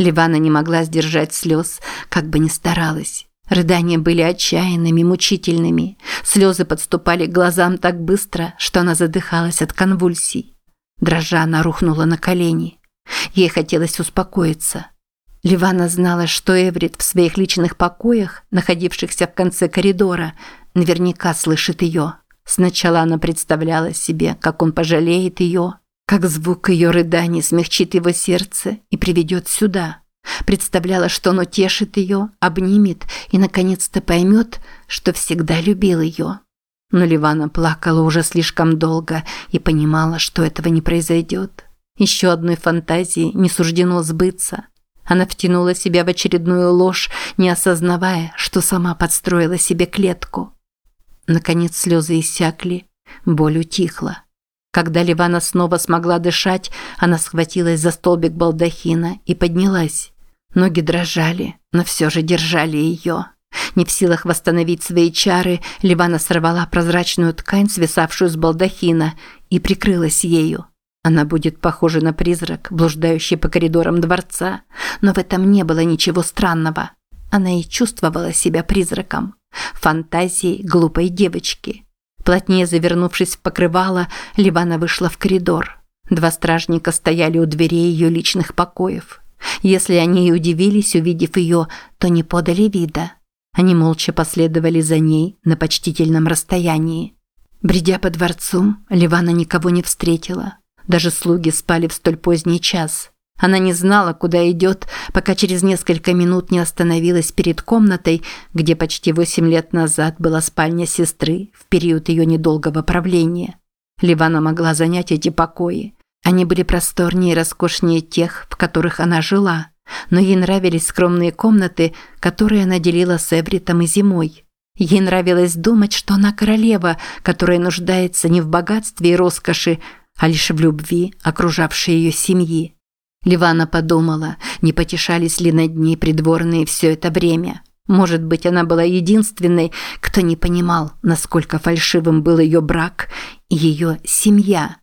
Ливана не могла сдержать слез, как бы ни старалась. Рыдания были отчаянными, мучительными. Слезы подступали к глазам так быстро, что она задыхалась от конвульсий. Дрожа она рухнула на колени. Ей хотелось успокоиться. Ливана знала, что Эврит в своих личных покоях, находившихся в конце коридора, наверняка слышит ее. Сначала она представляла себе, как он пожалеет ее, как звук ее рыданий смягчит его сердце и приведет сюда. Представляла, что он утешит ее, обнимет и наконец-то поймет, что всегда любил ее. Но Ливана плакала уже слишком долго и понимала, что этого не произойдет. Еще одной фантазии не суждено сбыться. Она втянула себя в очередную ложь, не осознавая, что сама подстроила себе клетку. Наконец слезы иссякли, боль утихла. Когда Ливана снова смогла дышать, она схватилась за столбик балдахина и поднялась. Ноги дрожали, но все же держали ее. Не в силах восстановить свои чары, Ливана сорвала прозрачную ткань, свисавшую с балдахина, и прикрылась ею. Она будет похожа на призрак, блуждающий по коридорам дворца, но в этом не было ничего странного. Она и чувствовала себя призраком, фантазией глупой девочки. Плотнее завернувшись в покрывало, Ливана вышла в коридор. Два стражника стояли у дверей ее личных покоев. Если они и удивились, увидев ее, то не подали вида. Они молча последовали за ней на почтительном расстоянии. Бредя по дворцу, Ливана никого не встретила. Даже слуги спали в столь поздний час. Она не знала, куда идет, пока через несколько минут не остановилась перед комнатой, где почти восемь лет назад была спальня сестры в период ее недолгого правления. Ливана могла занять эти покои. Они были просторнее и роскошнее тех, в которых она жила, но ей нравились скромные комнаты, которые она делила с Эвритом и зимой. Ей нравилось думать, что она королева, которая нуждается не в богатстве и роскоши, а лишь в любви, окружавшей ее семьи. Ливана подумала, не потешались ли над ней придворные все это время. Может быть, она была единственной, кто не понимал, насколько фальшивым был ее брак и ее семья.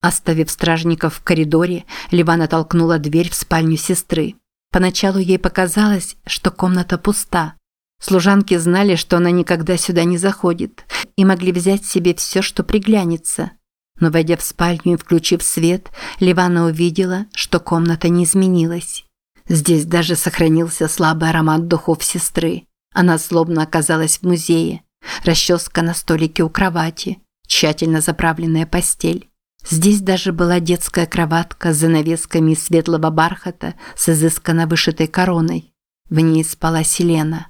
Оставив стражников в коридоре, Ливана толкнула дверь в спальню сестры. Поначалу ей показалось, что комната пуста. Служанки знали, что она никогда сюда не заходит, и могли взять себе все, что приглянется. Но войдя в спальню и включив свет, Ливана увидела, что комната не изменилась. Здесь даже сохранился слабый аромат духов сестры. Она словно оказалась в музее. Расческа на столике у кровати, тщательно заправленная постель. Здесь даже была детская кроватка с занавесками из светлого бархата с изысканно вышитой короной. В ней спала Селена.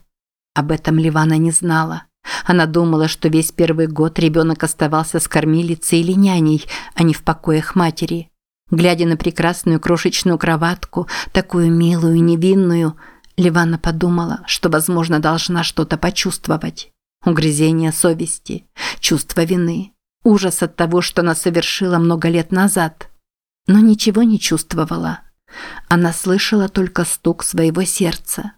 Об этом Ливана не знала. Она думала, что весь первый год ребенок оставался с кормилицей или няней, а не в покоях матери. Глядя на прекрасную крошечную кроватку, такую милую и невинную, Ливана подумала, что, возможно, должна что-то почувствовать. Угрызение совести, чувство вины, ужас от того, что она совершила много лет назад. Но ничего не чувствовала. Она слышала только стук своего сердца.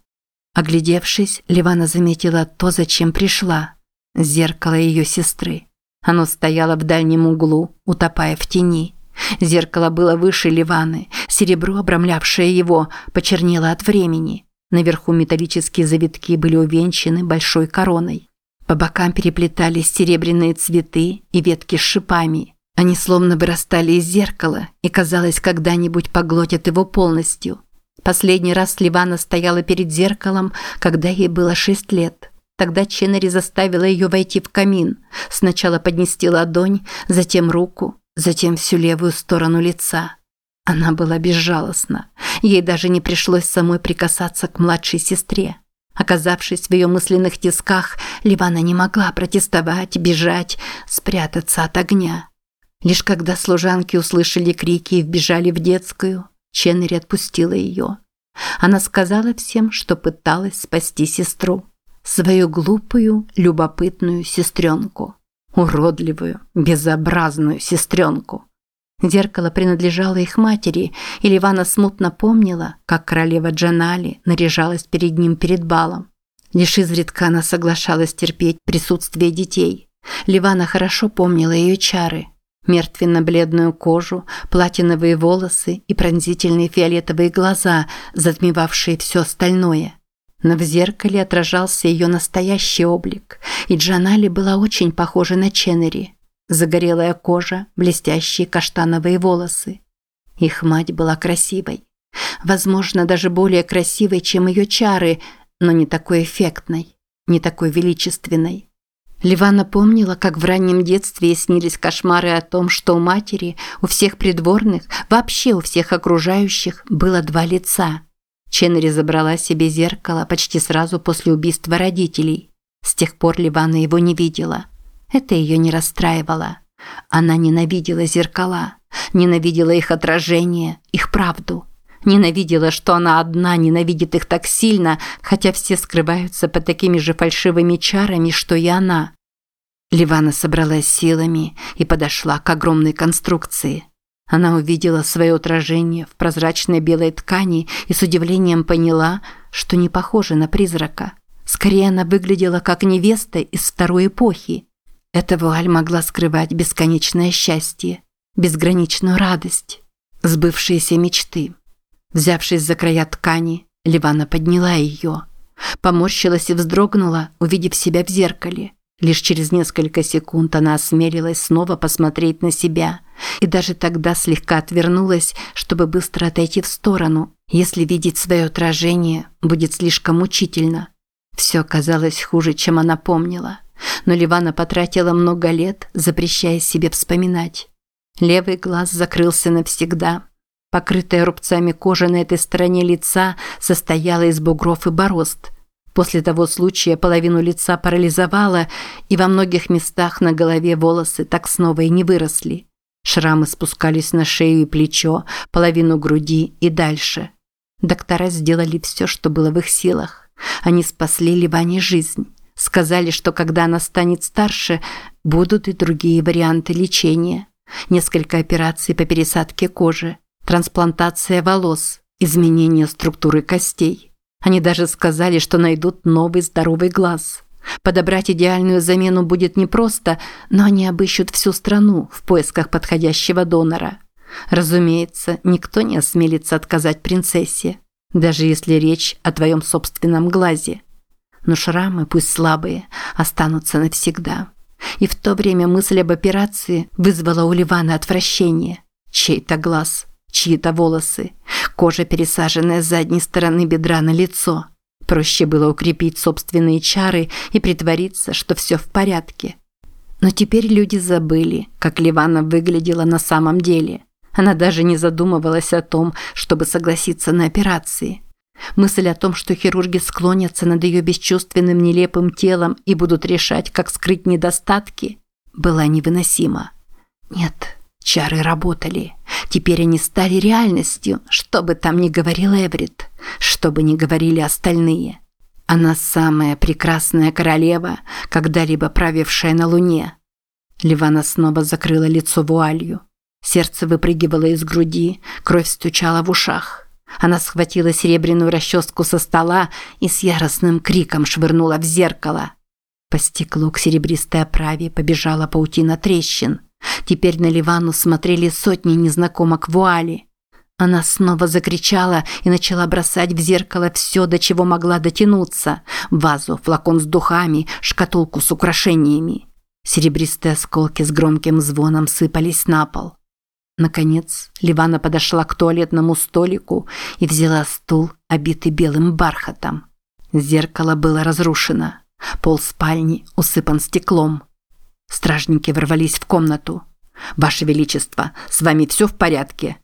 Оглядевшись, Ливана заметила то, зачем пришла. Зеркало ее сестры. Оно стояло в дальнем углу, утопая в тени. Зеркало было выше Ливаны, серебро, обрамлявшее его, почернело от времени. Наверху металлические завитки были увенчаны большой короной. По бокам переплетались серебряные цветы и ветки с шипами. Они словно вырастали из зеркала и, казалось, когда-нибудь поглотят его полностью – Последний раз Ливана стояла перед зеркалом, когда ей было шесть лет. Тогда Ченнери заставила ее войти в камин. Сначала поднести ладонь, затем руку, затем всю левую сторону лица. Она была безжалостна. Ей даже не пришлось самой прикасаться к младшей сестре. Оказавшись в ее мысленных тисках, Ливана не могла протестовать, бежать, спрятаться от огня. Лишь когда служанки услышали крики и вбежали в детскую, Ченнери отпустила ее. Она сказала всем, что пыталась спасти сестру. Свою глупую, любопытную сестренку. Уродливую, безобразную сестренку. Зеркало принадлежало их матери, и Ливана смутно помнила, как королева Джанали наряжалась перед ним перед балом. Лишь изредка она соглашалась терпеть присутствие детей. Ливана хорошо помнила ее чары. Мертвенно-бледную кожу, платиновые волосы и пронзительные фиолетовые глаза, затмевавшие все остальное. Но в зеркале отражался ее настоящий облик, и Джанали была очень похожа на Ченнери. Загорелая кожа, блестящие каштановые волосы. Их мать была красивой. Возможно, даже более красивой, чем ее чары, но не такой эффектной, не такой величественной. Ливана помнила, как в раннем детстве ей снились кошмары о том, что у матери, у всех придворных, вообще у всех окружающих было два лица. Ченнери забрала себе зеркало почти сразу после убийства родителей. С тех пор Ливана его не видела. Это ее не расстраивало. Она ненавидела зеркала, ненавидела их отражение, их правду. Ненавидела, что она одна ненавидит их так сильно, хотя все скрываются под такими же фальшивыми чарами, что и она. Ливана собралась силами и подошла к огромной конструкции. Она увидела свое отражение в прозрачной белой ткани и с удивлением поняла, что не похожа на призрака. Скорее, она выглядела как невеста из второй эпохи. Эта вуаль могла скрывать бесконечное счастье, безграничную радость, сбывшиеся мечты. Взявшись за края ткани, Ливана подняла ее. Поморщилась и вздрогнула, увидев себя в зеркале. Лишь через несколько секунд она осмелилась снова посмотреть на себя. И даже тогда слегка отвернулась, чтобы быстро отойти в сторону. Если видеть свое отражение, будет слишком мучительно. Все казалось хуже, чем она помнила. Но Ливана потратила много лет, запрещая себе вспоминать. Левый глаз закрылся навсегда, Покрытая рубцами кожа на этой стороне лица состояла из бугров и борозд. После того случая половину лица парализовало, и во многих местах на голове волосы так снова и не выросли. Шрамы спускались на шею и плечо, половину груди и дальше. Доктора сделали все, что было в их силах. Они спасли Ливане жизнь. Сказали, что когда она станет старше, будут и другие варианты лечения. Несколько операций по пересадке кожи – трансплантация волос, изменение структуры костей. Они даже сказали, что найдут новый здоровый глаз. Подобрать идеальную замену будет непросто, но они обыщут всю страну в поисках подходящего донора. Разумеется, никто не осмелится отказать принцессе, даже если речь о твоем собственном глазе. Но шрамы, пусть слабые, останутся навсегда. И в то время мысль об операции вызвала у Ливана отвращение. Чей-то глаз чьи-то волосы, кожа, пересаженная с задней стороны бедра на лицо. Проще было укрепить собственные чары и притвориться, что все в порядке. Но теперь люди забыли, как Ливана выглядела на самом деле. Она даже не задумывалась о том, чтобы согласиться на операции. Мысль о том, что хирурги склонятся над ее бесчувственным нелепым телом и будут решать, как скрыть недостатки, была невыносима. Нет, чары работали. Теперь они стали реальностью, что бы там ни говорил Эврит, что бы ни говорили остальные. Она самая прекрасная королева, когда-либо правившая на Луне. Ливана снова закрыла лицо вуалью. Сердце выпрыгивало из груди, кровь стучала в ушах. Она схватила серебряную расческу со стола и с яростным криком швырнула в зеркало. По стеклу к серебристой оправе побежала паутина трещин – Теперь на Ливану смотрели сотни незнакомок в вуали. Она снова закричала и начала бросать в зеркало все, до чего могла дотянуться. Вазу, флакон с духами, шкатулку с украшениями. Серебристые осколки с громким звоном сыпались на пол. Наконец, Ливана подошла к туалетному столику и взяла стул, обитый белым бархатом. Зеркало было разрушено. Пол спальни усыпан стеклом. Стражники ворвались в комнату. «Ваше Величество, с вами все в порядке?»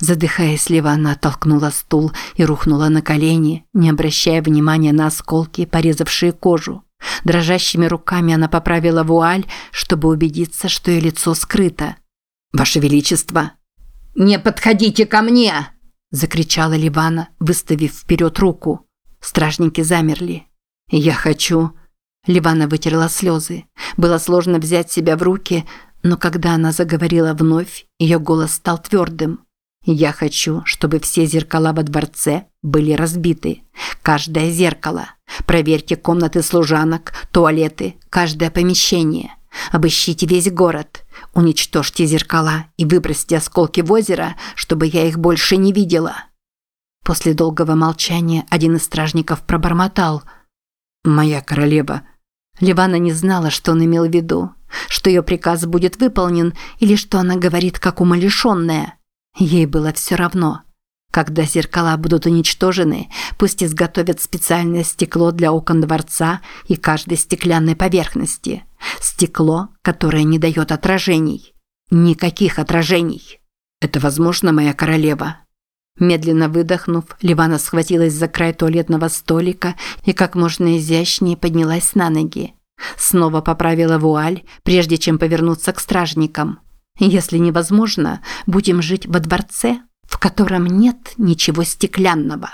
Задыхаясь, Ливана оттолкнула стул и рухнула на колени, не обращая внимания на осколки, порезавшие кожу. Дрожащими руками она поправила вуаль, чтобы убедиться, что ее лицо скрыто. «Ваше Величество!» «Не подходите ко мне!» – закричала Ливана, выставив вперед руку. Стражники замерли. «Я хочу...» Ливана вытерла слезы. Было сложно взять себя в руки, но когда она заговорила вновь, ее голос стал твердым. «Я хочу, чтобы все зеркала во дворце были разбиты. Каждое зеркало. Проверьте комнаты служанок, туалеты, каждое помещение. Обыщите весь город. Уничтожьте зеркала и выбросьте осколки в озеро, чтобы я их больше не видела. После долгого молчания один из стражников пробормотал. «Моя королева». Ливана не знала, что он имел в виду, что ее приказ будет выполнен или что она говорит как умалишенная. Ей было все равно. Когда зеркала будут уничтожены, пусть изготовят специальное стекло для окон дворца и каждой стеклянной поверхности. Стекло, которое не дает отражений. Никаких отражений. Это возможно, моя королева. Медленно выдохнув, Ливана схватилась за край туалетного столика и как можно изящнее поднялась на ноги. Снова поправила вуаль, прежде чем повернуться к стражникам. Если невозможно, будем жить во дворце, в котором нет ничего стеклянного.